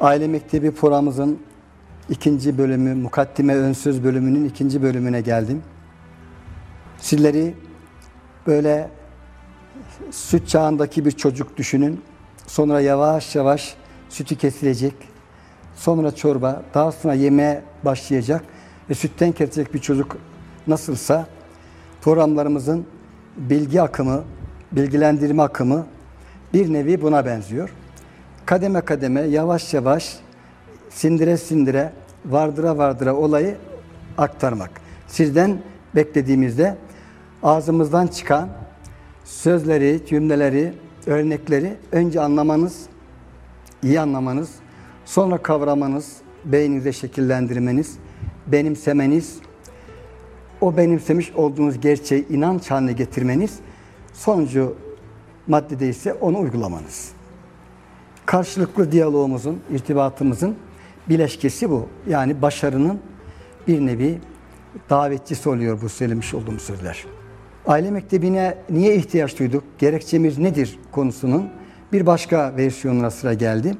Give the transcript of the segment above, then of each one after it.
Aile Mektebi programımızın ikinci bölümü, Mukaddime Önsöz bölümünün ikinci bölümüne geldim. Sizleri böyle süt çağındaki bir çocuk düşünün. Sonra yavaş yavaş sütü kesilecek. Sonra çorba, daha sonra yemeğe başlayacak. Ve sütten kesilecek bir çocuk nasılsa programlarımızın bilgi akımı, bilgilendirme akımı bir nevi buna benziyor. Kademe kademe, yavaş yavaş, sindire sindire, vardıra vardıra olayı aktarmak. Sizden beklediğimizde ağzımızdan çıkan sözleri, cümleleri, örnekleri önce anlamanız, iyi anlamanız, sonra kavramanız, beyninize şekillendirmeniz, benimsemeniz, o benimsemiş olduğunuz gerçeği inanç haline getirmeniz, sonucu maddede ise onu uygulamanız. Karşılıklı diyalogumuzun, irtibatımızın bileşkesi bu. Yani başarının bir nevi davetçisi oluyor bu söylemiş olduğum sözler. Aile mektebine niye ihtiyaç duyduk, gerekçemiz nedir konusunun bir başka versiyonuna sıra geldi.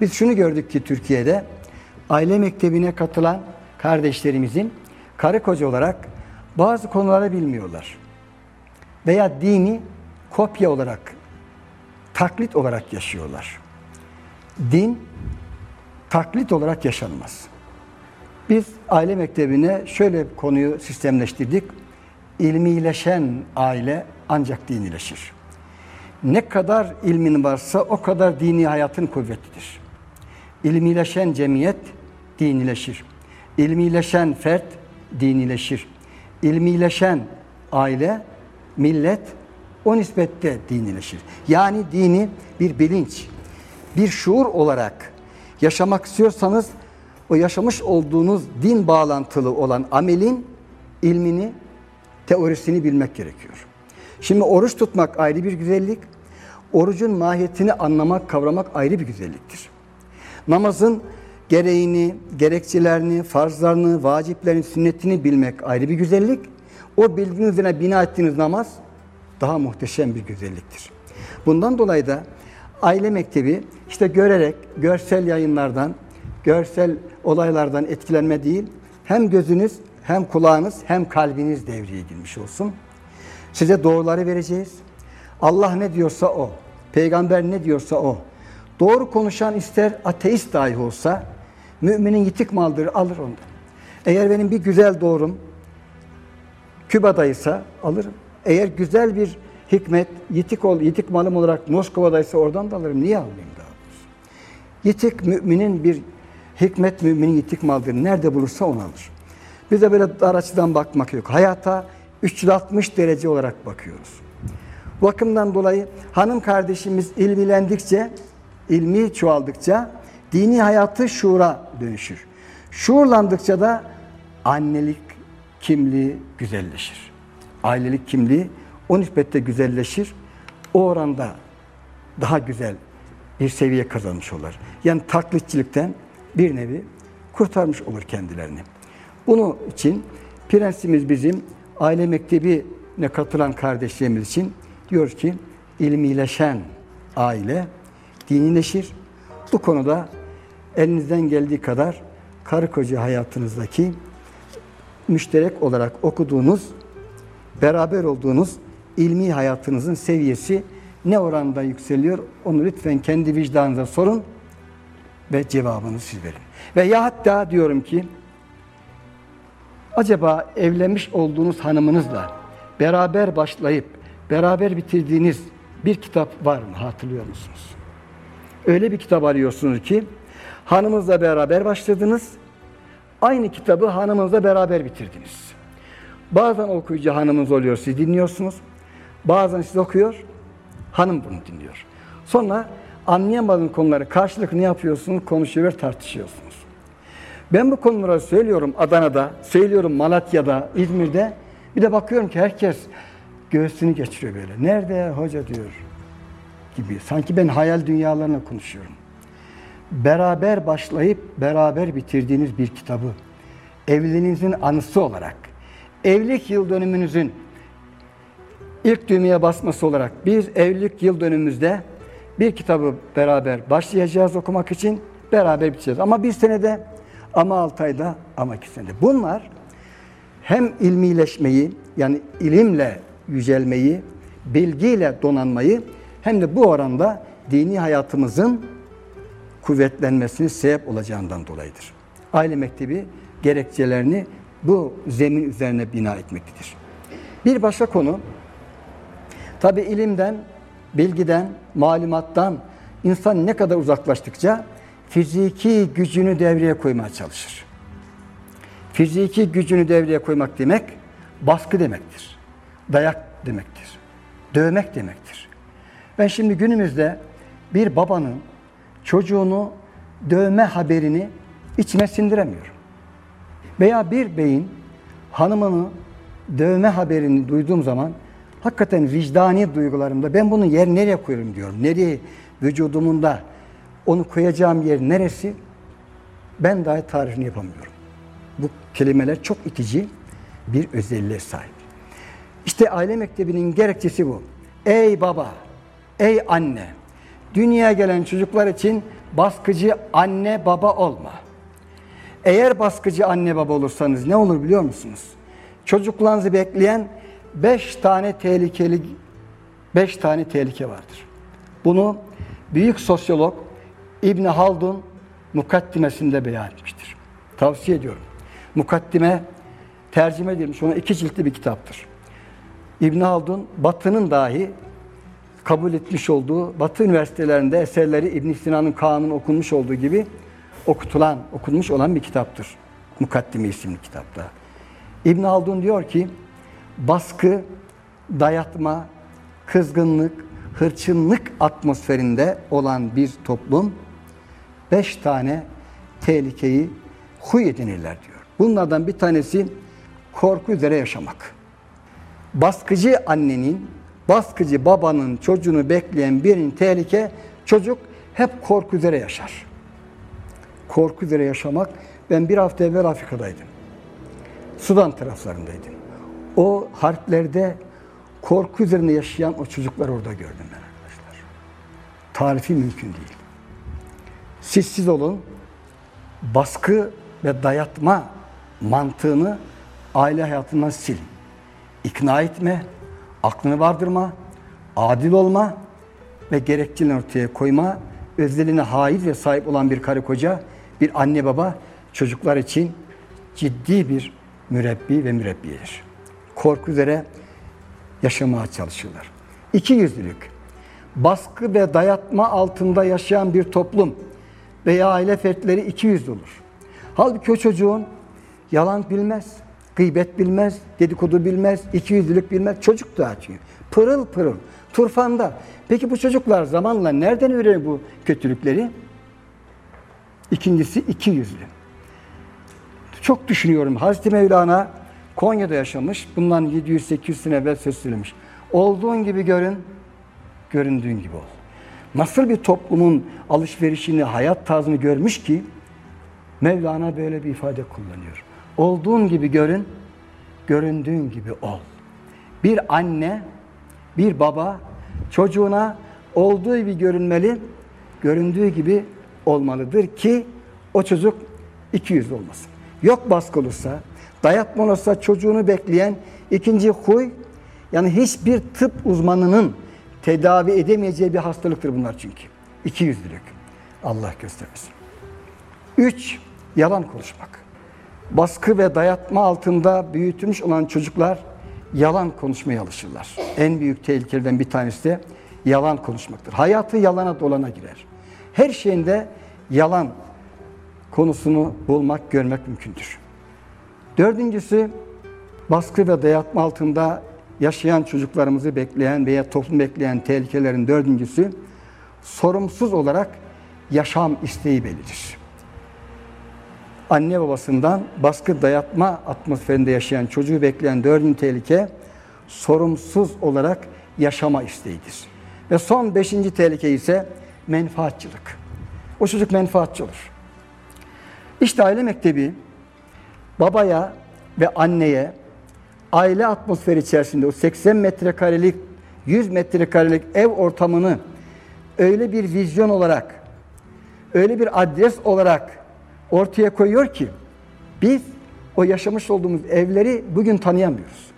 Biz şunu gördük ki Türkiye'de aile mektebine katılan kardeşlerimizin karı koca olarak bazı konuları bilmiyorlar. Veya dini kopya olarak, taklit olarak yaşıyorlar. Din taklit olarak yaşanmaz. Biz aile mektebine şöyle konuyu sistemleştirdik. İlmileşen aile ancak dinileşir. Ne kadar ilmin varsa o kadar dini hayatın kuvvetlidir. İlmileşen cemiyet dinileşir. İlmileşen fert dinileşir. İlmileşen aile, millet o nispette dinileşir. Yani dini bir bilinç, bir şuur olarak yaşamak istiyorsanız o yaşamış olduğunuz din bağlantılı olan amelin ilmini, teorisini bilmek gerekiyor. Şimdi oruç tutmak ayrı bir güzellik, orucun mahiyetini anlamak, kavramak ayrı bir güzelliktir. Namazın gereğini, gerekçelerini, farzlarını, vaciplerini, sünnetini bilmek ayrı bir güzellik. O bilginin üzerine bina ettiğiniz namaz daha muhteşem bir güzelliktir. Bundan dolayı da aile mektebi işte görerek, görsel yayınlardan, görsel olaylardan etkilenme değil, hem gözünüz, hem kulağınız, hem kalbiniz devreye girmiş olsun. Size doğruları vereceğiz. Allah ne diyorsa o, peygamber ne diyorsa o. Doğru konuşan ister ateist dahi olsa, müminin yitik maldır, alır ondan. Eğer benim bir güzel doğrum Küba'daysa alırım. Eğer güzel bir hikmet, yitik ol, yitik malım olarak Moskova'daysa oradan da alırım. Niye almayayım daha doğrusu? Yitik müminin bir hikmet müminin yitik maldır. Nerede bulursa onu alır. Biz de böyle dar açıdan bakmak yok. Hayata 360 derece olarak bakıyoruz. Bakımdan dolayı hanım kardeşimiz ilmilendikçe, ilmi çoğaldıkça dini hayatı şuura dönüşür. Şuurlandıkça da annelik kimliği güzelleşir. Ailelik kimliği o nispette güzelleşir. O oranda daha güzel bir seviye kazanmış olur. Yani taklitçilikten bir nevi kurtarmış olur kendilerini. Bunun için prensimiz bizim aile mektebine katılan kardeşlerimiz için diyor ki ilmileşen aile dinileşir. Bu konuda elinizden geldiği kadar karı koca hayatınızdaki müşterek olarak okuduğunuz, beraber olduğunuz ilmi hayatınızın seviyesi ne oranda yükseliyor? Onu lütfen kendi vicdanınıza sorun ve cevabını siz verin. Ve ya hatta diyorum ki acaba evlenmiş olduğunuz hanımınızla beraber başlayıp beraber bitirdiğiniz bir kitap var mı? Hatırlıyor musunuz? Öyle bir kitap arıyorsunuz ki hanımınızla beraber başladınız. Aynı kitabı hanımınızla beraber bitirdiniz. Bazen okuyucu hanımınız oluyor, siz dinliyorsunuz. Bazen siz okuyor, hanım bunu dinliyor. Sonra anlayamadığınız konuları karşılıklı ne yapıyorsunuz? Konuşuyor ve tartışıyorsunuz. Ben bu konuları söylüyorum Adana'da, söylüyorum Malatya'da, İzmir'de. Bir de bakıyorum ki herkes göğsünü geçiriyor böyle. Nerede hoca diyor gibi. Sanki ben hayal dünyalarına konuşuyorum. Beraber başlayıp beraber bitirdiğiniz bir kitabı evliliğinizin anısı olarak, evlilik yıl dönümünüzün ilk düğmeye basması olarak bir evlilik yıl dönümümüzde bir kitabı beraber başlayacağız okumak için. beraber biteceğiz. Ama bir senede, ama altı ayda, ama iki senede. Bunlar hem ilmileşmeyi, yani ilimle yücelmeyi, bilgiyle donanmayı hem de bu oranda dini hayatımızın kuvvetlenmesine sebep olacağından dolayıdır. Aile mektebi gerekçelerini bu zemin üzerine bina etmektedir. Bir başka konu, tabi ilimden, bilgiden, malumattan insan ne kadar uzaklaştıkça fiziki gücünü devreye koymaya çalışır. Fiziki gücünü devreye koymak demek baskı demektir. Dayak demektir. Dövmek demektir. Ben şimdi günümüzde bir babanın çocuğunu dövme haberini içime sindiremiyorum. Veya bir beyin hanımını dövme haberini duyduğum zaman hakikaten vicdani duygularımda ben bunu yer nereye koyarım diyorum. Nereye vücudumunda onu koyacağım yer neresi? Ben dahi tarifini yapamıyorum. Bu kelimeler çok itici bir özelliğe sahip. İşte aile mektebinin gerekçesi bu. Ey baba, ey anne, dünyaya gelen çocuklar için baskıcı anne baba olma. Eğer baskıcı anne baba olursanız ne olur biliyor musunuz? Çocuklarınızı bekleyen beş tane tehlikeli beş tane tehlike vardır. Bunu büyük sosyolog İbn Haldun mukaddimesinde beyan etmiştir. Tavsiye ediyorum. Mukaddime tercüme edilmiş. Ona iki ciltli bir kitaptır. İbn Haldun Batı'nın dahi kabul etmiş olduğu Batı üniversitelerinde eserleri İbn Sina'nın Kaan'ın okunmuş olduğu gibi okutulan, okunmuş olan bir kitaptır. Mukaddime isimli kitapta. İbn Haldun diyor ki baskı, dayatma, kızgınlık, hırçınlık atmosferinde olan bir toplum beş tane tehlikeyi huy edinirler diyor. Bunlardan bir tanesi korku üzere yaşamak. Baskıcı annenin, baskıcı babanın çocuğunu bekleyen birinin tehlike, çocuk hep korku üzere yaşar. Korku üzere yaşamak, ben bir hafta evvel Afrika'daydım. Sudan taraflarındaydım. O harplerde korku üzerinde yaşayan o çocuklar orada gördüm ben arkadaşlar. Tarifi mümkün değil. Siz siz olun, baskı ve dayatma mantığını aile hayatından sil. İkna etme, aklını vardırma, adil olma ve gerekçelerini ortaya koyma, özelliğine haiz ve sahip olan bir karı koca, bir anne baba çocuklar için ciddi bir mürebbi ve mürebbiyedir. Korku üzere yaşamaya çalışırlar. İki yüzlülük, baskı ve dayatma altında yaşayan bir toplum veya aile fertleri iki yüzlü olur. Halbuki o çocuğun yalan bilmez, gıybet bilmez, dedikodu bilmez, iki yüzlülük bilmez. Çocuk daha çünkü. Pırıl pırıl, turfanda. Peki bu çocuklar zamanla nereden öğrenir bu kötülükleri? İkincisi iki yüzlü. Çok düşünüyorum. Hazreti Mevlana Konya'da yaşamış. Bundan 700-800 sene evvel söz söylemiş. Olduğun gibi görün, göründüğün gibi ol. Nasıl bir toplumun alışverişini, hayat tarzını görmüş ki Mevlana böyle bir ifade kullanıyor. Olduğun gibi görün, göründüğün gibi ol. Bir anne, bir baba çocuğuna olduğu gibi görünmeli, göründüğü gibi olmalıdır ki o çocuk iki yüz olmasın. Yok baskı olursa, olursa çocuğunu bekleyen ikinci huy, yani hiçbir tıp uzmanının tedavi edemeyeceği bir hastalıktır bunlar çünkü. İki yüzlülük. Allah göstermesin. Üç, yalan konuşmak. Baskı ve dayatma altında büyütülmüş olan çocuklar yalan konuşmaya alışırlar. En büyük tehlikelerden bir tanesi de yalan konuşmaktır. Hayatı yalana dolana girer. Her şeyinde yalan konusunu bulmak, görmek mümkündür. Dördüncüsü, baskı ve dayatma altında yaşayan çocuklarımızı bekleyen veya toplum bekleyen tehlikelerin dördüncüsü, sorumsuz olarak yaşam isteği belirir. Anne babasından baskı dayatma atmosferinde yaşayan çocuğu bekleyen dördüncü tehlike, sorumsuz olarak yaşama isteğidir. Ve son beşinci tehlike ise menfaatçılık. O çocuk menfaatçi olur. İşte aile mektebi babaya ve anneye aile atmosferi içerisinde o 80 metrekarelik 100 metrekarelik ev ortamını öyle bir vizyon olarak öyle bir adres olarak ortaya koyuyor ki biz o yaşamış olduğumuz evleri bugün tanıyamıyoruz.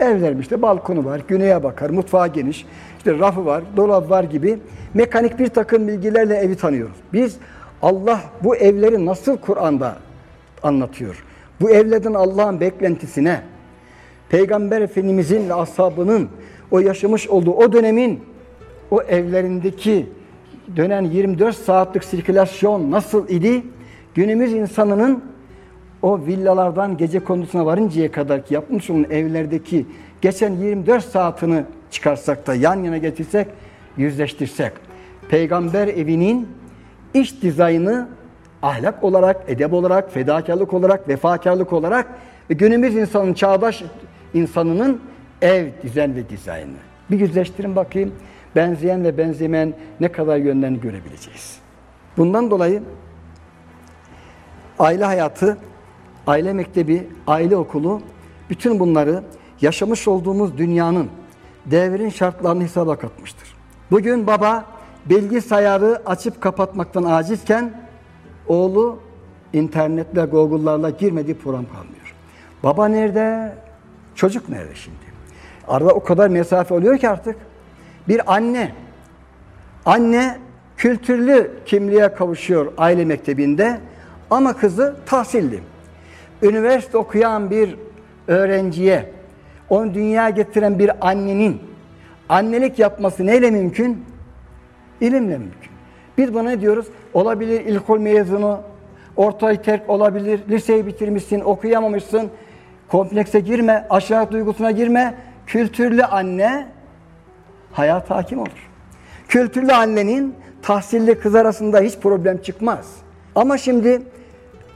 Evlerim işte balkonu var, güneye bakar, mutfağı geniş, işte rafı var, dolabı var gibi mekanik bir takım bilgilerle evi tanıyoruz. Biz Allah bu evleri nasıl Kur'an'da anlatıyor? Bu evlerden Allah'ın beklentisine, Peygamber Efendimizin ve ashabının o yaşamış olduğu o dönemin o evlerindeki dönen 24 saatlik sirkülasyon nasıl idi? Günümüz insanının o villalardan gece kondusuna varıncaya kadar ki yapmış olan evlerdeki geçen 24 saatini çıkarsak da yan yana getirsek, yüzleştirsek. Peygamber evinin iç dizaynı ahlak olarak, edep olarak, fedakarlık olarak, vefakarlık olarak ve günümüz insanın, çağdaş insanının ev dizen ve dizaynı. Bir yüzleştirin bakayım. Benzeyen ve benzemeyen ne kadar yönlerini görebileceğiz. Bundan dolayı aile hayatı, aile mektebi, aile okulu bütün bunları yaşamış olduğumuz dünyanın devrin şartlarını hesaba katmıştır. Bugün baba bilgisayarı açıp kapatmaktan acizken oğlu internetle, Google'larla girmediği program kalmıyor. Baba nerede? Çocuk nerede şimdi? Arada o kadar mesafe oluyor ki artık. Bir anne, anne kültürlü kimliğe kavuşuyor aile mektebinde ama kızı tahsilli. Üniversite okuyan bir öğrenciye, onu dünyaya getiren bir annenin annelik yapması neyle mümkün? İlimle mümkün. Biz buna ne diyoruz? Olabilir ilkokul mezunu, ortayı terk olabilir, liseyi bitirmişsin, okuyamamışsın, komplekse girme, aşağı duygusuna girme. Kültürlü anne hayata hakim olur. Kültürlü annenin tahsilli kız arasında hiç problem çıkmaz. Ama şimdi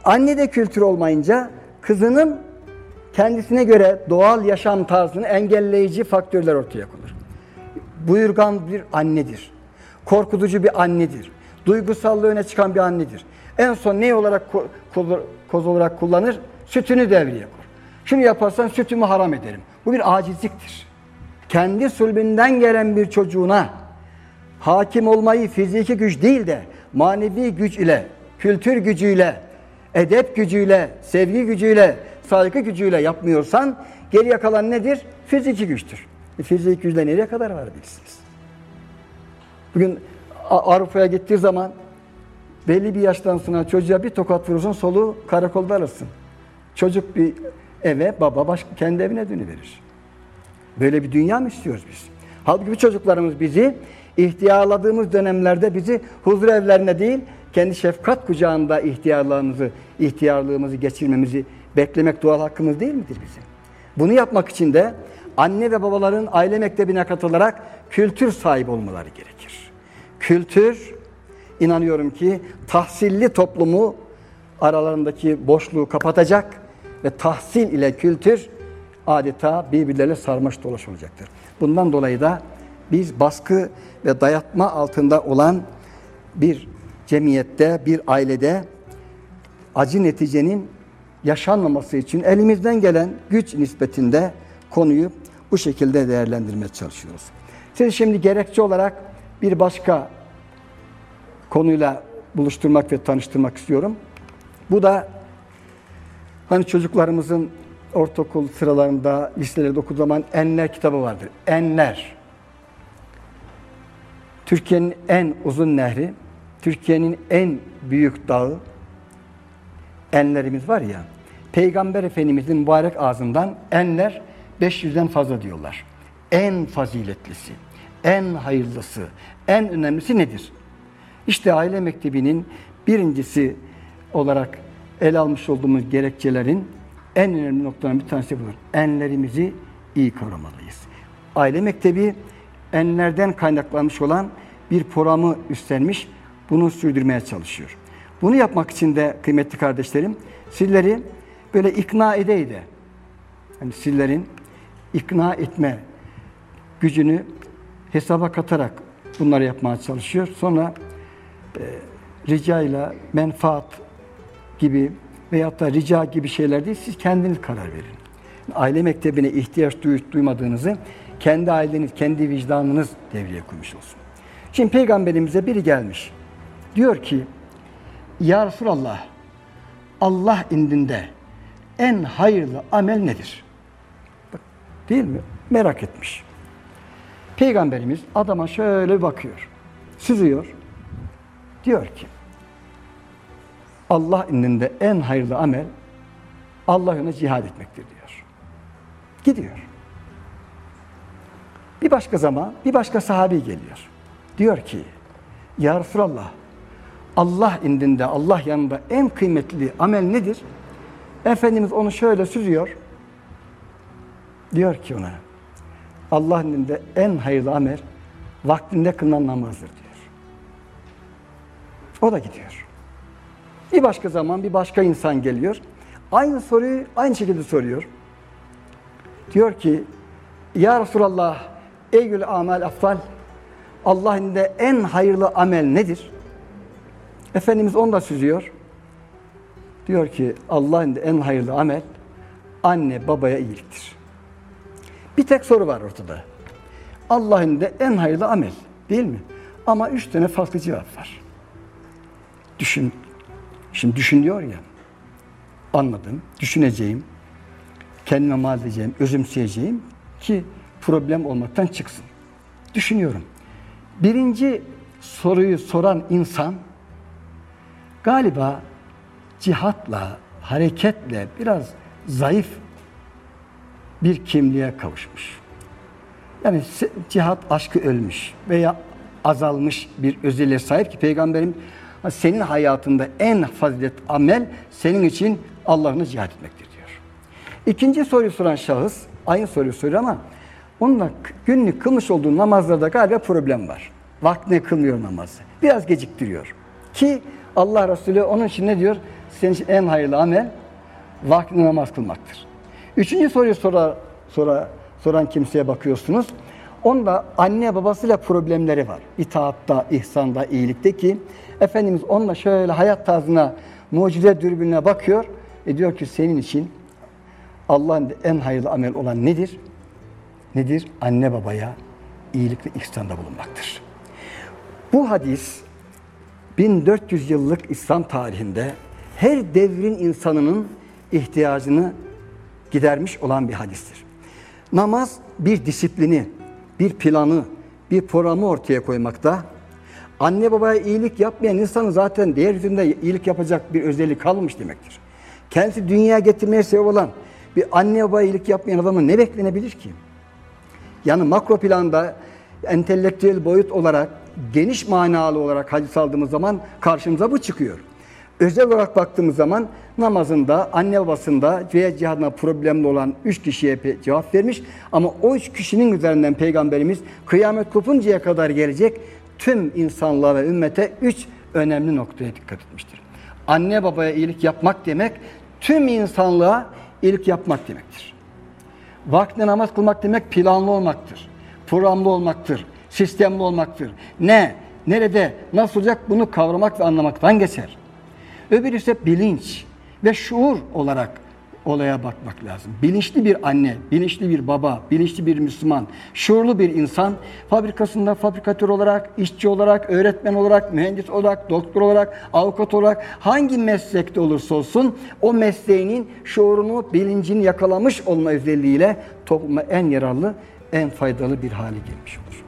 anne de kültür olmayınca kızının kendisine göre doğal yaşam tarzını engelleyici faktörler ortaya konur. Buyurgan bir annedir. Korkutucu bir annedir. Duygusallığı öne çıkan bir annedir. En son ne olarak koz olarak kullanır? Sütünü devreye kur. Şunu yaparsan sütümü haram ederim. Bu bir acizliktir. Kendi sülbünden gelen bir çocuğuna hakim olmayı fiziki güç değil de manevi güç ile, kültür gücüyle, edep gücüyle, sevgi gücüyle, saygı gücüyle yapmıyorsan geriye kalan nedir? Fiziki güçtür. E, fiziki güçle nereye kadar var bilirsiniz? Bugün Avrupa'ya gittiği zaman belli bir yaştan sonra çocuğa bir tokat vurursun soluğu karakolda alırsın. Çocuk bir eve, baba başka kendi evine dönüverir. Böyle bir dünya mı istiyoruz biz? Halbuki bu çocuklarımız bizi ihtiyarladığımız dönemlerde bizi huzur evlerine değil, kendi şefkat kucağında ihtiyarlığımızı, ihtiyarlığımızı geçirmemizi beklemek doğal hakkımız değil midir bizim? Bunu yapmak için de anne ve babaların aile mektebine katılarak kültür sahibi olmaları gerekir. Kültür, inanıyorum ki tahsilli toplumu aralarındaki boşluğu kapatacak ve tahsil ile kültür adeta birbirleriyle sarmaş dolaş olacaktır. Bundan dolayı da biz baskı ve dayatma altında olan bir cemiyette, bir ailede acı neticenin yaşanmaması için elimizden gelen güç nispetinde konuyu bu şekilde değerlendirmeye çalışıyoruz. Sizi şimdi gerekçe olarak bir başka konuyla buluşturmak ve tanıştırmak istiyorum. Bu da hani çocuklarımızın ortaokul sıralarında, liselerde okuduğu zaman Enler kitabı vardır. Enler. Türkiye'nin en uzun nehri, Türkiye'nin en büyük dağı, enlerimiz var ya, Peygamber Efendimizin mübarek ağzından enler 500'den fazla diyorlar. En faziletlisi, en hayırlısı, en önemlisi nedir? İşte aile mektebinin birincisi olarak el almış olduğumuz gerekçelerin en önemli noktaların bir tanesi budur. Enlerimizi iyi kavramalıyız. Aile mektebi enlerden kaynaklanmış olan bir programı üstlenmiş, bunu sürdürmeye çalışıyor. Bunu yapmak için de kıymetli kardeşlerim, sizleri böyle ikna edeydi. Yani sizlerin ikna etme gücünü hesaba katarak bunları yapmaya çalışıyor. Sonra e, ricayla menfaat gibi veyahut da rica gibi şeyler değil, siz kendiniz karar verin. Aile mektebine ihtiyaç duyup duymadığınızı kendi aileniz, kendi vicdanınız devreye koymuş olsun. Şimdi peygamberimize biri gelmiş. Diyor ki Ya Resulallah Allah indinde en hayırlı amel nedir? Bak, değil mi? Merak etmiş. Peygamberimiz adama şöyle bakıyor. Süzüyor. Diyor ki Allah indinde en hayırlı amel Allah yolunda cihad etmektir diyor. Gidiyor. Bir başka zaman bir başka sahabi geliyor. Diyor ki Ya Resulallah Allah indinde, Allah yanında en kıymetli amel nedir? Efendimiz onu şöyle süzüyor. Diyor ki ona Allah indinde en hayırlı amel vaktinde kılınan namazdır diyor. O da gidiyor. Bir başka zaman bir başka insan geliyor. Aynı soruyu aynı şekilde soruyor. Diyor ki Ya Resulallah eyyül amel aftal Allah'ın da en hayırlı amel nedir? Efendimiz onu da süzüyor. Diyor ki Allah'ın da en hayırlı amel anne babaya iyiliktir. Bir tek soru var ortada. Allah'ın da en hayırlı amel değil mi? Ama üç tane farklı cevap var. Düşün. Şimdi düşün diyor ya. Anladım. Düşüneceğim. Kendime mal edeceğim. Özümseyeceğim ki problem olmaktan çıksın. Düşünüyorum. Birinci soruyu soran insan galiba cihatla, hareketle biraz zayıf bir kimliğe kavuşmuş. Yani cihat aşkı ölmüş veya azalmış bir özelliğe sahip ki peygamberim senin hayatında en fazilet amel senin için Allah'ını cihat etmektir diyor. İkinci soruyu soran şahıs aynı soruyu soruyor ama onunla günlük kılmış olduğu namazlarda galiba problem var. Vaktine kılmıyor namazı. Biraz geciktiriyor. Ki Allah Resulü onun için ne diyor? Senin için en hayırlı amel vaktinde namaz kılmaktır. Üçüncü soruyu sonra, sonra, soran kimseye bakıyorsunuz. Onda anne babasıyla problemleri var. İtaatta, ihsanda, iyilikte ki Efendimiz onunla şöyle hayat tarzına, mucize dürbününe bakıyor. E diyor ki senin için Allah'ın en hayırlı amel olan nedir? Nedir? Anne babaya iyilik ve ihsanda bulunmaktır. Bu hadis 1400 yıllık İslam tarihinde her devrin insanının ihtiyacını gidermiş olan bir hadistir. Namaz bir disiplini, bir planı, bir programı ortaya koymakta. Anne babaya iyilik yapmayan insanın zaten diğer yüzünde iyilik yapacak bir özellik kalmamış demektir. Kendisi dünyaya getirmeye sebep olan bir anne babaya iyilik yapmayan adamın ne beklenebilir ki? Yani makro planda entelektüel boyut olarak, geniş manalı olarak hadis aldığımız zaman karşımıza bu çıkıyor. Özel olarak baktığımız zaman namazında, anne babasında veya cihadına problemli olan üç kişiye cevap vermiş. Ama o üç kişinin üzerinden Peygamberimiz kıyamet kopuncaya kadar gelecek tüm insanlığa ve ümmete üç önemli noktaya dikkat etmiştir. Anne babaya iyilik yapmak demek tüm insanlığa iyilik yapmak demektir. Vaktinde namaz kılmak demek planlı olmaktır. Programlı olmaktır. Sistemli olmaktır. Ne? Nerede? Nasıl olacak? Bunu kavramak ve anlamaktan geçer. Öbürü ise bilinç ve şuur olarak olaya bakmak lazım. Bilinçli bir anne, bilinçli bir baba, bilinçli bir Müslüman, şuurlu bir insan fabrikasında fabrikatör olarak, işçi olarak, öğretmen olarak, mühendis olarak, doktor olarak, avukat olarak hangi meslekte olursa olsun o mesleğinin şuurunu, bilincini yakalamış olma özelliğiyle topluma en yararlı, en faydalı bir hale gelmiş olur.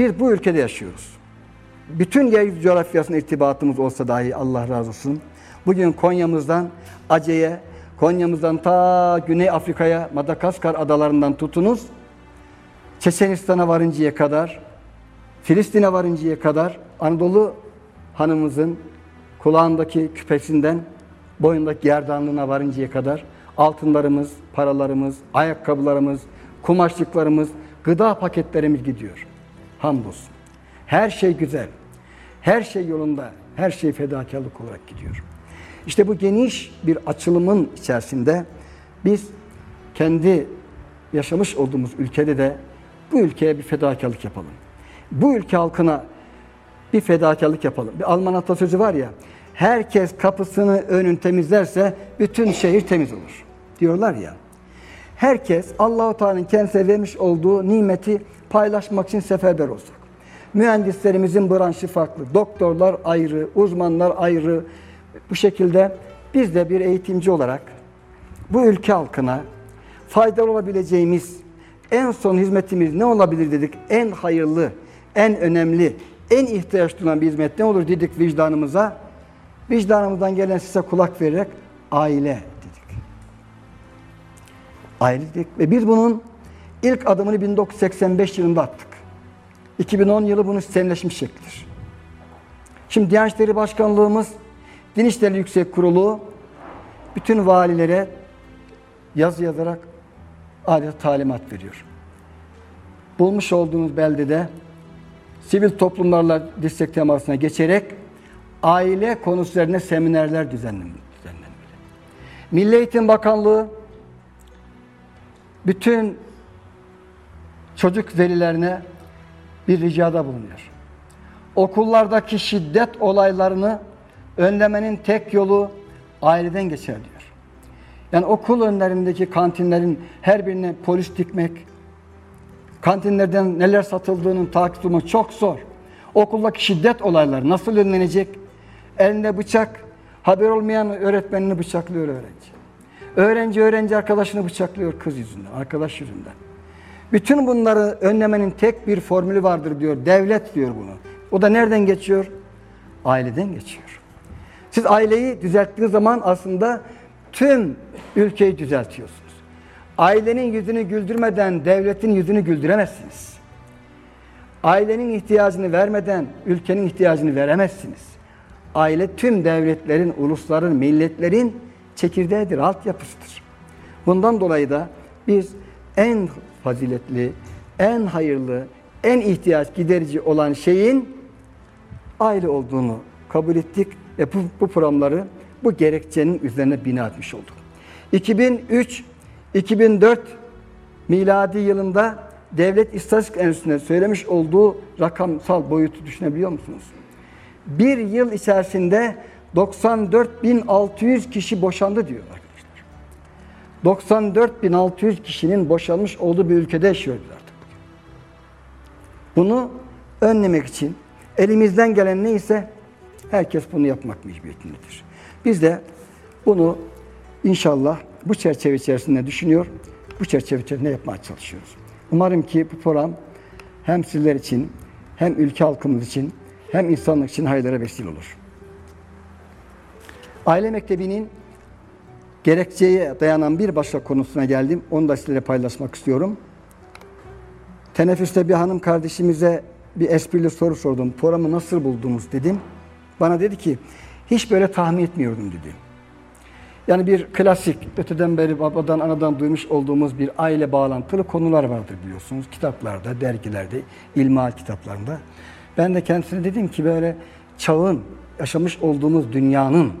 Biz bu ülkede yaşıyoruz. Bütün yeryüzü coğrafyasına irtibatımız olsa dahi Allah razı olsun. Bugün Konya'mızdan Ace'ye, Konya'mızdan ta Güney Afrika'ya, Madagaskar adalarından tutunuz. Çeçenistan'a varıncaya kadar, Filistin'e varıncaya kadar Anadolu hanımızın kulağındaki küpesinden boyundaki gerdanlığına varıncaya kadar altınlarımız, paralarımız, ayakkabılarımız, kumaşlıklarımız, gıda paketlerimiz gidiyor. Hamdolsun. Her şey güzel. Her şey yolunda. Her şey fedakarlık olarak gidiyor. İşte bu geniş bir açılımın içerisinde biz kendi yaşamış olduğumuz ülkede de bu ülkeye bir fedakarlık yapalım. Bu ülke halkına bir fedakarlık yapalım. Bir Alman atasözü var ya, Herkes kapısını önün temizlerse bütün şehir temiz olur. Diyorlar ya. Herkes Allahu Teala'nın kendisine vermiş olduğu nimeti paylaşmak için seferber olacak. Mühendislerimizin branşı farklı. Doktorlar ayrı, uzmanlar ayrı. Bu şekilde biz de bir eğitimci olarak bu ülke halkına faydalı olabileceğimiz en son hizmetimiz ne olabilir dedik. En hayırlı, en önemli, en ihtiyaç duyulan bir hizmet ne olur dedik vicdanımıza. Vicdanımızdan gelen size kulak vererek aile dedik. Aile dedik ve biz bunun ilk adımını 1985 yılında attık. 2010 yılı bunun sistemleşmiş şeklidir. Şimdi Diyanet İşleri Başkanlığımız, Din İşleri Yüksek Kurulu bütün valilere yazı yazarak adeta talimat veriyor. Bulmuş olduğunuz beldede sivil toplumlarla destek temasına geçerek aile konusu üzerine seminerler düzenlenmeli. Milli Eğitim Bakanlığı bütün çocuk velilerine bir ricada bulunuyor. Okullardaki şiddet olaylarını önlemenin tek yolu aileden geçer diyor. Yani okul önlerindeki kantinlerin her birine polis dikmek, kantinlerden neler satıldığının takip tutmak çok zor. Okuldaki şiddet olayları nasıl önlenecek? Elinde bıçak, haber olmayan öğretmenini bıçaklıyor öğrenci. Öğrenci öğrenci arkadaşını bıçaklıyor kız yüzünden, arkadaş yüzünden. Bütün bunları önlemenin tek bir formülü vardır diyor. Devlet diyor bunu. O da nereden geçiyor? Aileden geçiyor. Siz aileyi düzelttiği zaman aslında tüm ülkeyi düzeltiyorsunuz. Ailenin yüzünü güldürmeden devletin yüzünü güldüremezsiniz. Ailenin ihtiyacını vermeden ülkenin ihtiyacını veremezsiniz. Aile tüm devletlerin, ulusların, milletlerin çekirdeğidir, altyapısıdır. Bundan dolayı da biz en faziletli, en hayırlı, en ihtiyaç giderici olan şeyin aile olduğunu kabul ettik ve bu, bu programları bu gerekçenin üzerine bina etmiş olduk. 2003-2004 miladi yılında Devlet İstatistik Enstitüsü'nde söylemiş olduğu rakamsal boyutu düşünebiliyor musunuz? Bir yıl içerisinde 94.600 kişi boşandı diyor arkadaşlar. 94.600 kişinin boşanmış olduğu bir ülkede yaşıyoruz artık. Bunu önlemek için elimizden gelen neyse herkes bunu yapmak mecburiyetindedir. Biz de bunu inşallah bu çerçeve içerisinde düşünüyor, bu çerçeve içerisinde yapmaya çalışıyoruz. Umarım ki bu program hem sizler için, hem ülke halkımız için, hem insanlık için hayırlara vesile olur. Aile Mektebi'nin gerekçeye dayanan bir başka konusuna geldim. Onu da sizlere paylaşmak istiyorum. Teneffüste bir hanım kardeşimize bir esprili soru sordum. Programı nasıl buldunuz dedim. Bana dedi ki hiç böyle tahmin etmiyordum dedi. Yani bir klasik, öteden beri babadan anadan duymuş olduğumuz bir aile bağlantılı konular vardır biliyorsunuz. Kitaplarda, dergilerde, ilmihal kitaplarında. Ben de kendisine dedim ki böyle çağın, yaşamış olduğumuz dünyanın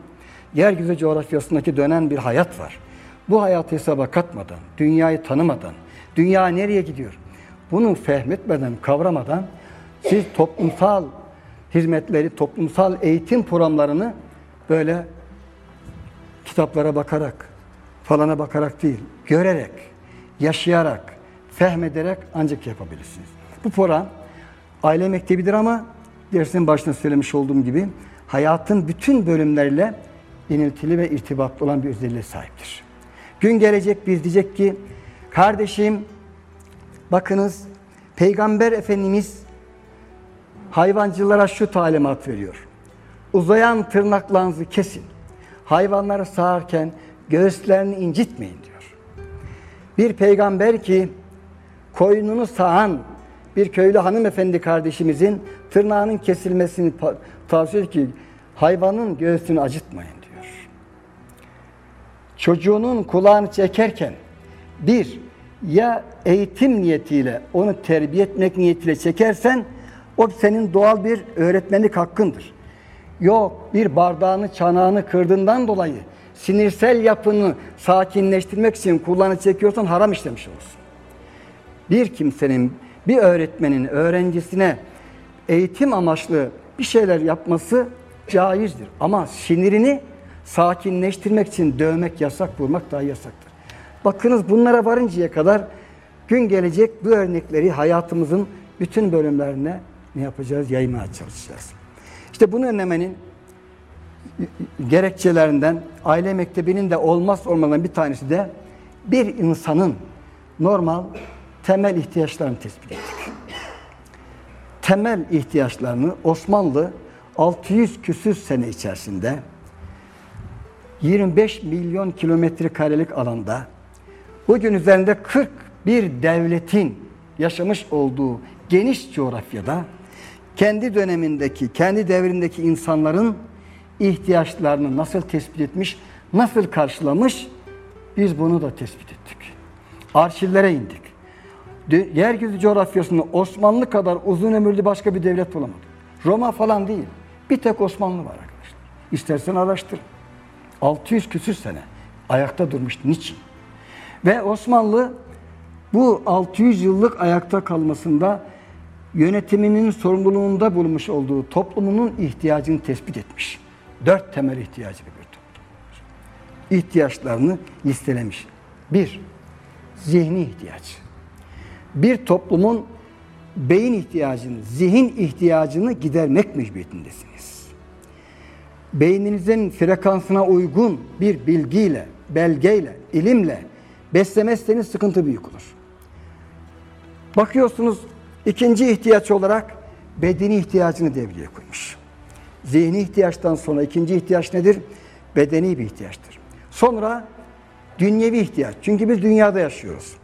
yeryüzü coğrafyasındaki dönen bir hayat var. Bu hayatı hesaba katmadan, dünyayı tanımadan, dünya nereye gidiyor? Bunu fehmetmeden, kavramadan siz toplumsal hizmetleri, toplumsal eğitim programlarını böyle kitaplara bakarak, falana bakarak değil, görerek, yaşayarak, fehmederek ancak yapabilirsiniz. Bu program aile mektebidir ama dersinin başında söylemiş olduğum gibi hayatın bütün bölümleriyle iniltili ve irtibatlı olan bir özelliğe sahiptir. Gün gelecek biz diyecek ki kardeşim bakınız Peygamber Efendimiz hayvancılara şu talimat veriyor. Uzayan tırnaklarınızı kesin. Hayvanları sağarken göğüslerini incitmeyin diyor. Bir peygamber ki koyununu sağan bir köylü hanımefendi kardeşimizin tırnağının kesilmesini tavsiye ediyor ki hayvanın göğsünü acıtmayın. Çocuğunun kulağını çekerken bir ya eğitim niyetiyle onu terbiye etmek niyetiyle çekersen o senin doğal bir öğretmenlik hakkındır. Yok bir bardağını çanağını kırdığından dolayı sinirsel yapını sakinleştirmek için kulağını çekiyorsan haram işlemiş olursun. Bir kimsenin, bir öğretmenin öğrencisine eğitim amaçlı bir şeyler yapması caizdir. Ama sinirini sakinleştirmek için dövmek yasak, vurmak daha yasaktır. Bakınız bunlara varıncaya kadar gün gelecek bu örnekleri hayatımızın bütün bölümlerine ne yapacağız? Yaymaya çalışacağız. İşte bunu önlemenin gerekçelerinden aile mektebinin de olmaz olmadan bir tanesi de bir insanın normal temel ihtiyaçlarını tespit ettik. Temel ihtiyaçlarını Osmanlı 600 küsür sene içerisinde 25 milyon kilometre karelik alanda bugün üzerinde 41 devletin yaşamış olduğu geniş coğrafyada kendi dönemindeki, kendi devrindeki insanların ihtiyaçlarını nasıl tespit etmiş, nasıl karşılamış biz bunu da tespit ettik. Arşivlere indik. Yeryüzü coğrafyasında Osmanlı kadar uzun ömürlü başka bir devlet bulamadık. Roma falan değil. Bir tek Osmanlı var arkadaşlar. İstersen araştır. 600 küsür sene ayakta durmuştu. Niçin? Ve Osmanlı bu 600 yıllık ayakta kalmasında yönetiminin sorumluluğunda bulunmuş olduğu toplumunun ihtiyacını tespit etmiş. Dört temel ihtiyacı bir toplum. İhtiyaçlarını listelemiş. Bir, zihni ihtiyaç. Bir toplumun beyin ihtiyacını, zihin ihtiyacını gidermek mecburiyetindesiniz. Beyninizin frekansına uygun bir bilgiyle, belgeyle, ilimle beslemezseniz sıkıntı büyük olur. Bakıyorsunuz ikinci ihtiyaç olarak bedeni ihtiyacını devreye koymuş. Zihni ihtiyaçtan sonra ikinci ihtiyaç nedir? Bedeni bir ihtiyaçtır. Sonra dünyevi ihtiyaç. Çünkü biz dünyada yaşıyoruz.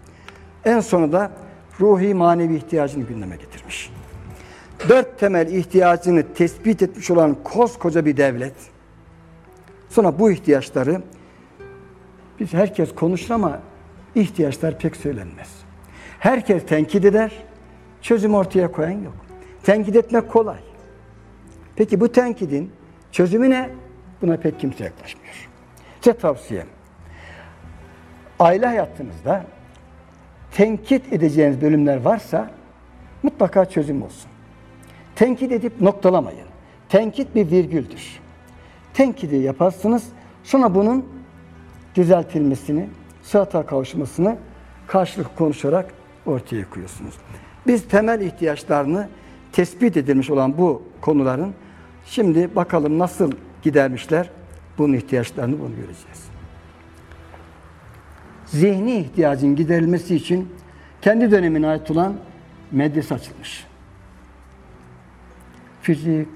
En sonunda ruhi manevi ihtiyacını gündeme getirmiş. Dört temel ihtiyacını tespit etmiş olan koskoca bir devlet. Sonra bu ihtiyaçları biz herkes konuşur ama ihtiyaçlar pek söylenmez. Herkes tenkit eder, çözüm ortaya koyan yok. Tenkit etmek kolay. Peki bu tenkidin çözümü ne? Buna pek kimse yaklaşmıyor. Size tavsiyem. Aile hayatınızda tenkit edeceğiniz bölümler varsa mutlaka çözüm olsun. Tenkit edip noktalamayın. Tenkit bir virgüldür. Tenkidi yaparsınız, sonra bunun düzeltilmesini, sıhhata kavuşmasını karşılık konuşarak ortaya koyuyorsunuz. Biz temel ihtiyaçlarını tespit edilmiş olan bu konuların şimdi bakalım nasıl gidermişler bunun ihtiyaçlarını bunu göreceğiz. Zihni ihtiyacın giderilmesi için kendi dönemine ait olan medrese açılmış. Fizik,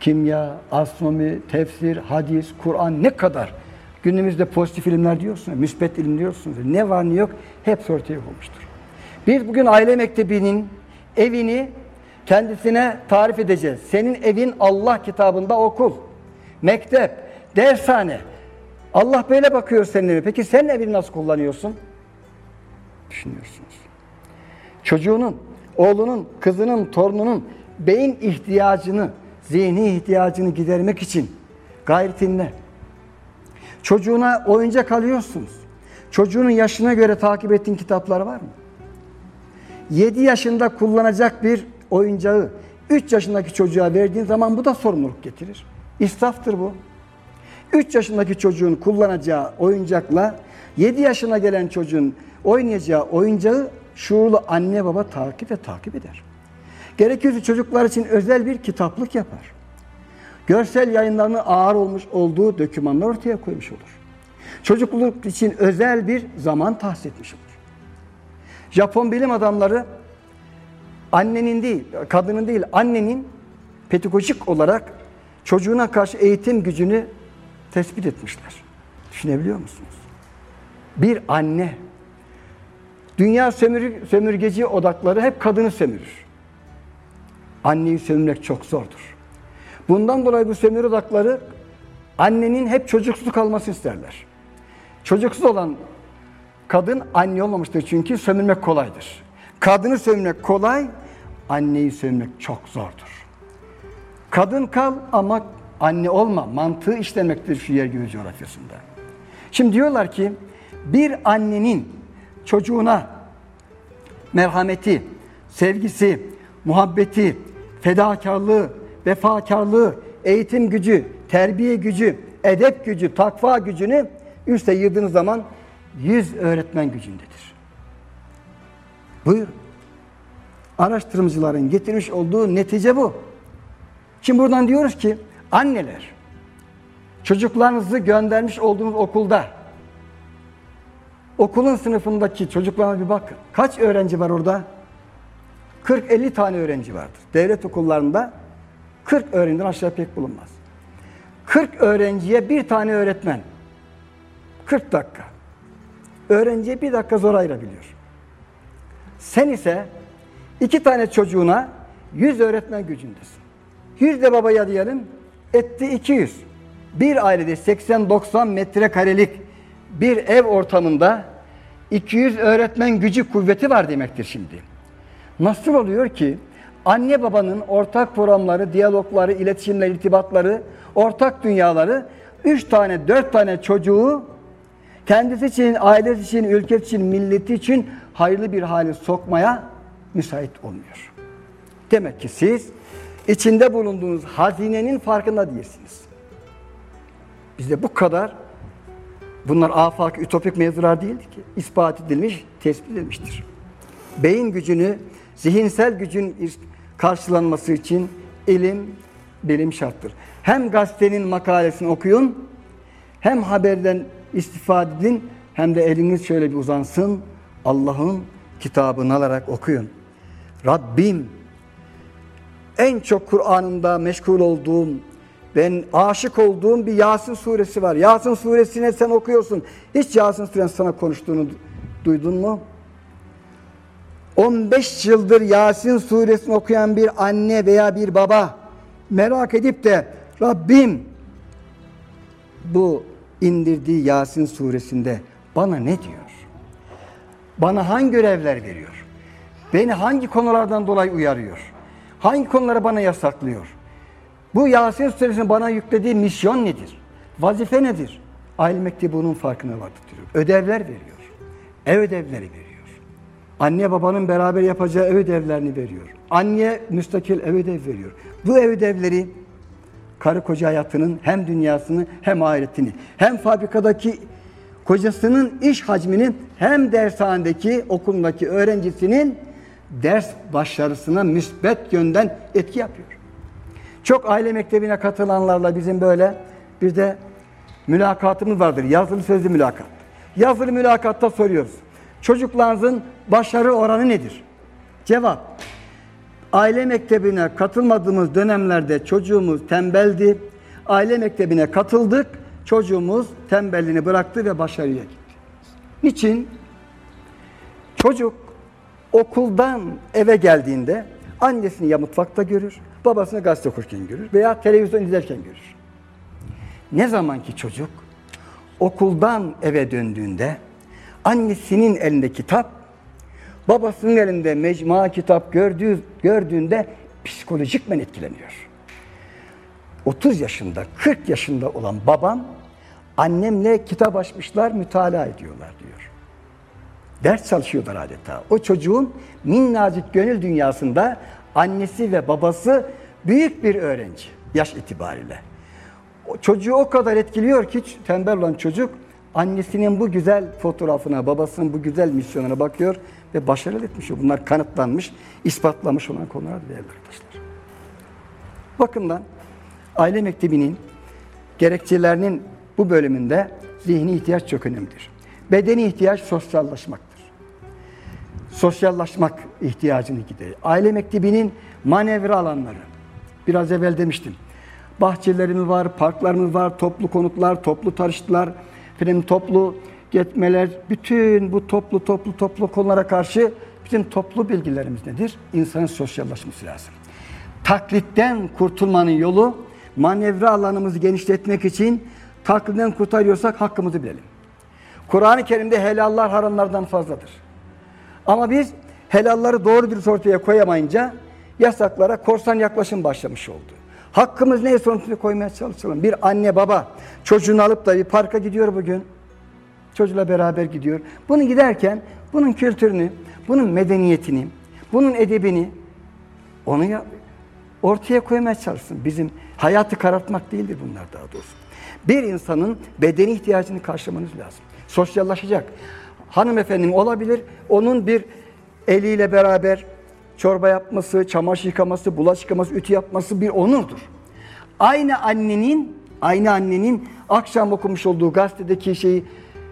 kimya, astronomi, tefsir, hadis, Kur'an ne kadar günümüzde pozitif ilimler diyorsunuz, müspet ilim diyorsunuz. Ne var ne yok hepsi ortaya konmuştur. Biz bugün aile mektebinin evini kendisine tarif edeceğiz. Senin evin Allah kitabında okul, mektep, dershane. Allah böyle bakıyor senin evine. Peki sen evini nasıl kullanıyorsun? Düşünüyorsunuz. Çocuğunun, oğlunun, kızının, torununun beyin ihtiyacını, zihni ihtiyacını gidermek için gayretin ne? Çocuğuna oyuncak alıyorsunuz. Çocuğunun yaşına göre takip ettiğin kitaplar var mı? 7 yaşında kullanacak bir oyuncağı 3 yaşındaki çocuğa verdiğin zaman bu da sorumluluk getirir. İsraftır bu. 3 yaşındaki çocuğun kullanacağı oyuncakla 7 yaşına gelen çocuğun oynayacağı oyuncağı şuurlu anne baba takip ve takip eder. Gerekirse çocuklar için özel bir kitaplık yapar. Görsel yayınlarının ağır olmuş olduğu dokümanlar ortaya koymuş olur. Çocukluk için özel bir zaman tahsis etmiş olur. Japon bilim adamları annenin değil, kadının değil, annenin pedagojik olarak çocuğuna karşı eğitim gücünü tespit etmişler. Düşünebiliyor musunuz? Bir anne, dünya sömür, sömürgeci odakları hep kadını sömürür. Anneyi sömürmek çok zordur. Bundan dolayı bu sömürü odakları annenin hep çocuksuz kalması isterler. Çocuksuz olan kadın anne olmamıştır çünkü sömürmek kolaydır. Kadını sömürmek kolay, anneyi sömürmek çok zordur. Kadın kal ama anne olma mantığı işlemektir şu yer göğü coğrafyasında. Şimdi diyorlar ki bir annenin çocuğuna merhameti, sevgisi, muhabbeti, fedakarlığı, vefakarlığı, eğitim gücü, terbiye gücü, edep gücü, takva gücünü üste yığdığınız zaman 100 öğretmen gücündedir. Buyur. Araştırmacıların getirmiş olduğu netice bu. Şimdi buradan diyoruz ki anneler çocuklarınızı göndermiş olduğunuz okulda okulun sınıfındaki çocuklarına bir bakın. Kaç öğrenci var orada? 40-50 tane öğrenci vardır. Devlet okullarında 40 öğrenciden aşağı pek bulunmaz. 40 öğrenciye bir tane öğretmen. 40 dakika. Öğrenciye bir dakika zor ayırabiliyor. Sen ise iki tane çocuğuna 100 öğretmen gücündesin. 100 de babaya diyelim etti 200. Bir ailede 80-90 metrekarelik bir ev ortamında 200 öğretmen gücü kuvveti var demektir şimdi. Nasıl oluyor ki anne babanın ortak programları, diyalogları, iletişimler, irtibatları, ortak dünyaları 3 tane, 4 tane çocuğu kendisi için, ailesi için, ülkesi için, milleti için hayırlı bir hale sokmaya müsait olmuyor. Demek ki siz içinde bulunduğunuz hazinenin farkında değilsiniz. Bizde bu kadar bunlar afak, ütopik mevzular değildi ki. ispat edilmiş, tespit edilmiştir. Beyin gücünü, zihinsel gücün karşılanması için ilim, bilim şarttır. Hem gazetenin makalesini okuyun, hem haberden istifade edin, hem de eliniz şöyle bir uzansın, Allah'ın kitabını alarak okuyun. Rabbim en çok Kur'an'ında meşgul olduğum, ben aşık olduğum bir Yasin suresi var. Yasin suresine sen okuyorsun. Hiç Yasin suresinin sana konuştuğunu duydun mu? 15 yıldır Yasin suresini okuyan bir anne veya bir baba merak edip de Rabbim bu indirdiği Yasin suresinde bana ne diyor? Bana hangi görevler veriyor? Beni hangi konulardan dolayı uyarıyor? Hangi konuları bana yasaklıyor? Bu Yasin suresinin bana yüklediği misyon nedir? Vazife nedir? Aile mektebi bunun farkına vardı diyor. Ödevler veriyor. Ev ödevleri veriyor. Anne babanın beraber yapacağı ev ödevlerini veriyor. Anne müstakil ev ödev veriyor. Bu ev ödevleri karı koca hayatının hem dünyasını hem ahiretini hem fabrikadaki kocasının iş hacmini hem dershanedeki okulundaki öğrencisinin ders başarısına müsbet yönden etki yapıyor. Çok aile mektebine katılanlarla bizim böyle bir de mülakatımız vardır. Yazılı sözlü mülakat. Yazılı mülakatta soruyoruz. Çocuklarınızın başarı oranı nedir? Cevap. Aile mektebine katılmadığımız dönemlerde çocuğumuz tembeldi. Aile mektebine katıldık. Çocuğumuz tembelliğini bıraktı ve başarıya gitti. Niçin? Çocuk okuldan eve geldiğinde annesini ya mutfakta görür, babasını gazete okurken görür veya televizyon izlerken görür. Ne zamanki çocuk okuldan eve döndüğünde annesinin elinde kitap, babasının elinde mecmua kitap gördüğü, gördüğünde psikolojik men etkileniyor. 30 yaşında, 40 yaşında olan babam annemle kitap açmışlar, mütalaa ediyorlar diyor. Ders çalışıyorlar adeta. O çocuğun minnacık gönül dünyasında annesi ve babası büyük bir öğrenci yaş itibariyle. O çocuğu o kadar etkiliyor ki tembel olan çocuk annesinin bu güzel fotoğrafına, babasının bu güzel misyonuna bakıyor ve başarılı etmiş. Bunlar kanıtlanmış, ispatlamış olan konular değerli arkadaşlar. Bakımdan aile mektebinin gerekçelerinin bu bölümünde zihni ihtiyaç çok önemlidir. Bedeni ihtiyaç sosyallaşmaktır. Sosyallaşmak ihtiyacını giderir. Aile mektebinin manevra alanları. Biraz evvel demiştim. Bahçelerimiz var, parklarımız var, toplu konutlar, toplu tarıştılar, film toplu gitmeler, bütün bu toplu toplu toplu konulara karşı bizim toplu bilgilerimiz nedir? İnsanın sosyallaşması lazım. Taklitten kurtulmanın yolu manevra alanımızı genişletmek için taklitten kurtarıyorsak hakkımızı bilelim. Kur'an-ı Kerim'de helallar haramlardan fazladır. Ama biz helalları doğru dürüst ortaya koyamayınca yasaklara korsan yaklaşım başlamış oldu. Hakkımız neyse onu koymaya çalışalım. Bir anne baba çocuğunu alıp da bir parka gidiyor bugün. Çocuğuyla beraber gidiyor. Bunu giderken bunun kültürünü, bunun medeniyetini, bunun edebini onu ya, ortaya koymaya çalışsın. Bizim Hayatı karartmak değildir bunlar daha doğrusu. Bir insanın bedeni ihtiyacını karşılamanız lazım. Sosyallaşacak. Hanımefendinin olabilir, onun bir eliyle beraber çorba yapması, çamaşır yıkaması, bulaş yıkaması, ütü yapması bir onurdur. Aynı annenin, aynı annenin akşam okumuş olduğu gazetedeki şeyi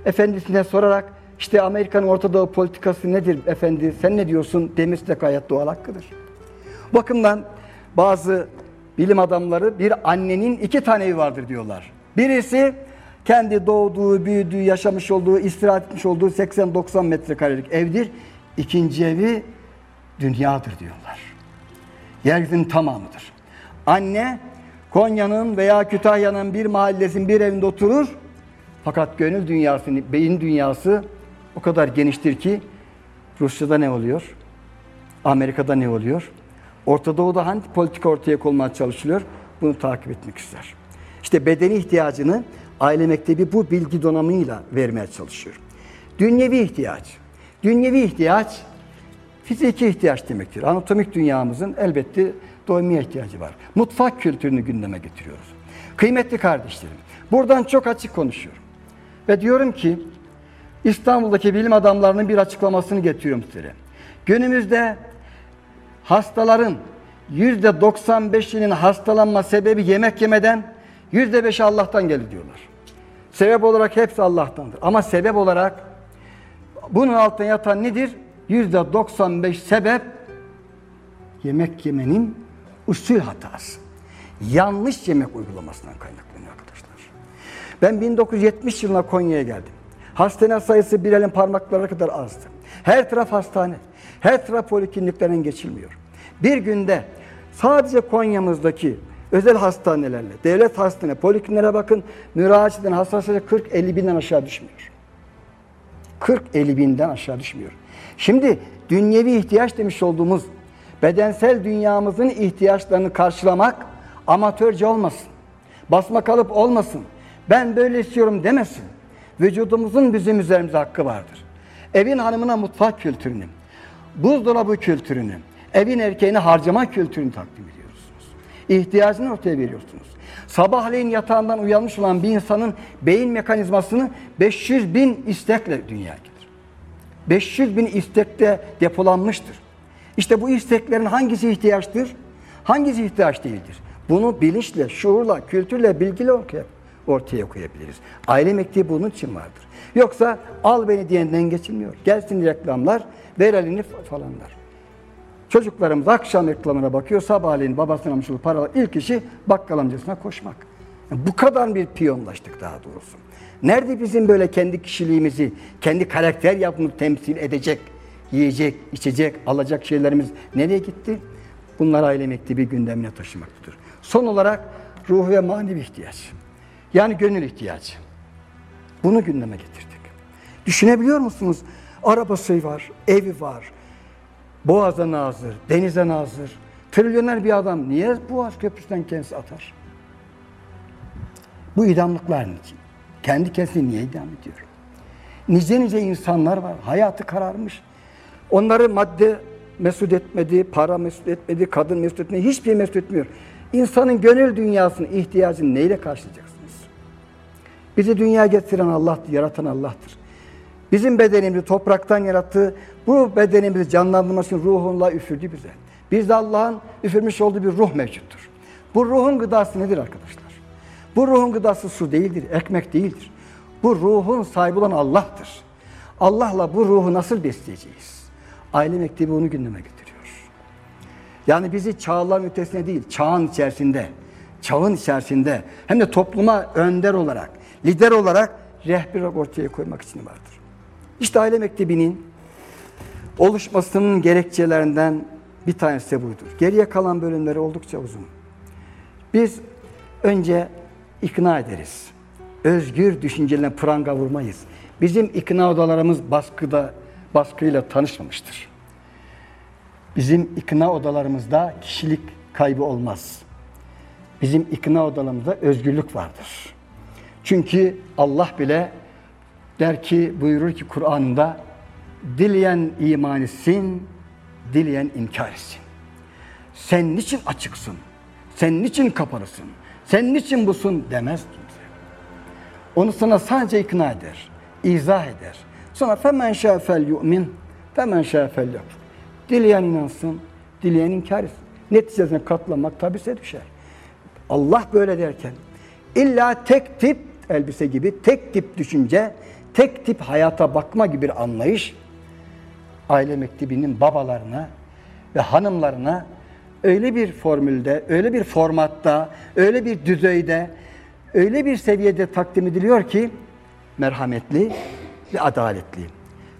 efendisine sorarak işte Amerika'nın Orta Doğu politikası nedir efendi sen ne diyorsun demesi de gayet doğal hakkıdır. Bakımdan bazı bilim adamları bir annenin iki tane evi vardır diyorlar. Birisi kendi doğduğu, büyüdüğü, yaşamış olduğu, istirahat etmiş olduğu 80-90 metrekarelik evdir. İkinci evi dünyadır diyorlar. Yeryüzünün tamamıdır. Anne Konya'nın veya Kütahya'nın bir mahallesinin bir evinde oturur. Fakat gönül dünyası, beyin dünyası o kadar geniştir ki Rusya'da ne oluyor? Amerika'da ne oluyor? Orta Doğu'da hangi politika ortaya konmaya çalışılıyor? Bunu takip etmek ister. İşte bedeni ihtiyacını aile mektebi bu bilgi donanımıyla vermeye çalışıyor. Dünyevi ihtiyaç. Dünyevi ihtiyaç fiziki ihtiyaç demektir. Anatomik dünyamızın elbette doymaya ihtiyacı var. Mutfak kültürünü gündeme getiriyoruz. Kıymetli kardeşlerim, buradan çok açık konuşuyorum. Ve diyorum ki İstanbul'daki bilim adamlarının bir açıklamasını getiriyorum size. Günümüzde hastaların yüzde 95'inin hastalanma sebebi yemek yemeden yüzde 5 Allah'tan gelir diyorlar. Sebep olarak hepsi Allah'tandır. Ama sebep olarak bunun altına yatan nedir? Yüzde 95 sebep yemek yemenin usul hatası. Yanlış yemek uygulamasından kaynaklanıyor arkadaşlar. Ben 1970 yılında Konya'ya geldim. Hastane sayısı bir elin parmakları kadar azdı. Her taraf hastane. Her taraf polikliniklerden geçilmiyor. Bir günde sadece Konya'mızdaki özel hastanelerle, devlet hastane, polikliniklere bakın müracaat eden hasta sayısı 40-50 binden aşağı düşmüyor. 40-50 binden aşağı düşmüyor. Şimdi dünyevi ihtiyaç demiş olduğumuz bedensel dünyamızın ihtiyaçlarını karşılamak amatörce olmasın. Basma kalıp olmasın. Ben böyle istiyorum demesin. Vücudumuzun bizim üzerimize hakkı vardır. Evin hanımına mutfak kültürünü, buzdolabı kültürünü, evin erkeğine harcama kültürünü takdim ediyorsunuz. İhtiyacını ortaya veriyorsunuz. Sabahleyin yatağından uyanmış olan bir insanın beyin mekanizmasını 500 bin istekle dünyaya. 500 bin istekte depolanmıştır. İşte bu isteklerin hangisi ihtiyaçtır? Hangisi ihtiyaç değildir? Bunu bilinçle, şuurla, kültürle, bilgiyle ortaya, ortaya koyabiliriz. Aile mektebi bunun için vardır. Yoksa al beni diyenden geçilmiyor. Gelsin reklamlar, ver elini falanlar. Çocuklarımız akşam reklamına bakıyor, sabahleyin olduğu paralar ilk işi bakkal amcasına koşmak. Bu kadar bir piyonlaştık daha doğrusu. Nerede bizim böyle kendi kişiliğimizi, kendi karakter yapımı temsil edecek, yiyecek, içecek, alacak şeylerimiz nereye gitti? Bunlar aile mektebi gündemine taşımaktadır. Son olarak ruh ve manevi ihtiyaç. Yani gönül ihtiyacı. Bunu gündeme getirdik. Düşünebiliyor musunuz? Arabası var, evi var, boğaza nazır, denize nazır. Trilyoner bir adam niye Boğaz Köprüsü'nden kendisi atar? Bu idamlıklar için. Kendi kendisini niye idam ediyor? Nice nice insanlar var. Hayatı kararmış. Onları madde mesut etmedi, para mesut etmedi, kadın mesut etmedi. Hiçbir şey mesut etmiyor. İnsanın gönül dünyasının ihtiyacını neyle karşılayacaksınız? Bizi dünya getiren Allah'tır, yaratan Allah'tır. Bizim bedenimizi topraktan yarattı. Bu bedenimizi canlandırmak için ruhunla üfürdü bize. Bizde Allah'ın üfürmüş olduğu bir ruh mevcuttur. Bu ruhun gıdası nedir arkadaşlar? Bu ruhun gıdası su değildir, ekmek değildir. Bu ruhun sahibi olan Allah'tır. Allah'la bu ruhu nasıl besleyeceğiz? Aile mektebi onu gündeme getiriyor. Yani bizi çağların ötesine değil, çağın içerisinde, çağın içerisinde hem de topluma önder olarak, lider olarak rehber ortaya koymak için vardır. İşte aile mektebinin oluşmasının gerekçelerinden bir tanesi de buydur. Geriye kalan bölümleri oldukça uzun. Biz önce ikna ederiz. Özgür düşüncelerine pranga vurmayız. Bizim ikna odalarımız baskıda baskıyla tanışmamıştır. Bizim ikna odalarımızda kişilik kaybı olmaz. Bizim ikna odalarımızda özgürlük vardır. Çünkü Allah bile der ki buyurur ki Kur'an'da dileyen iman etsin, dileyen inkar etsin. Sen niçin açıksın? Sen niçin kapalısın? Sen niçin busun demez kimse. Onu sana sadece ikna eder, izah eder. Sonra femen şafel yu'min, femen şafel yakfur. Dileyen inansın, dileyen inkar etsin. Neticesine katlanmak tabi size düşer. Allah böyle derken illa tek tip elbise gibi, tek tip düşünce, tek tip hayata bakma gibi bir anlayış aile mektebinin babalarına ve hanımlarına öyle bir formülde, öyle bir formatta, öyle bir düzeyde, öyle bir seviyede takdim ediliyor ki merhametli ve adaletli,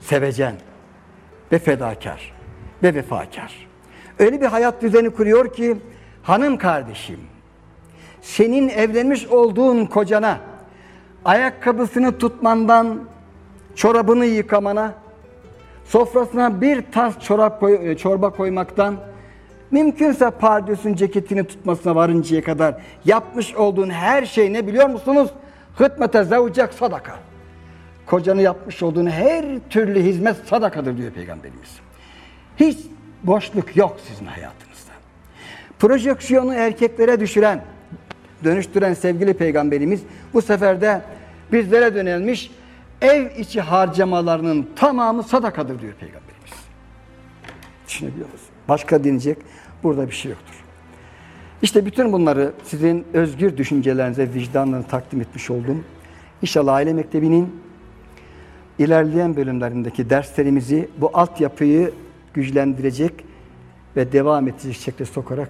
sevecen ve fedakar ve vefakar. Öyle bir hayat düzeni kuruyor ki hanım kardeşim, senin evlenmiş olduğun kocana ayakkabısını tutmandan çorabını yıkamana, sofrasına bir tas çorap koy, çorba koymaktan, mümkünse pardösün ceketini tutmasına varıncaya kadar yapmış olduğun her şey ne biliyor musunuz? Hıtmete zevcek sadaka. Kocanı yapmış olduğun her türlü hizmet sadakadır diyor Peygamberimiz. Hiç boşluk yok sizin hayatınızda. Projeksiyonu erkeklere düşüren, dönüştüren sevgili peygamberimiz bu sefer de bizlere dönelmiş ev içi harcamalarının tamamı sadakadır diyor peygamberimiz. Düşünebiliyor musunuz? Başka dinleyecek burada bir şey yoktur. İşte bütün bunları sizin özgür düşüncelerinize, vicdanlarınıza takdim etmiş oldum. İnşallah aile mektebinin ilerleyen bölümlerindeki derslerimizi bu altyapıyı güçlendirecek ve devam edecek şekilde sokarak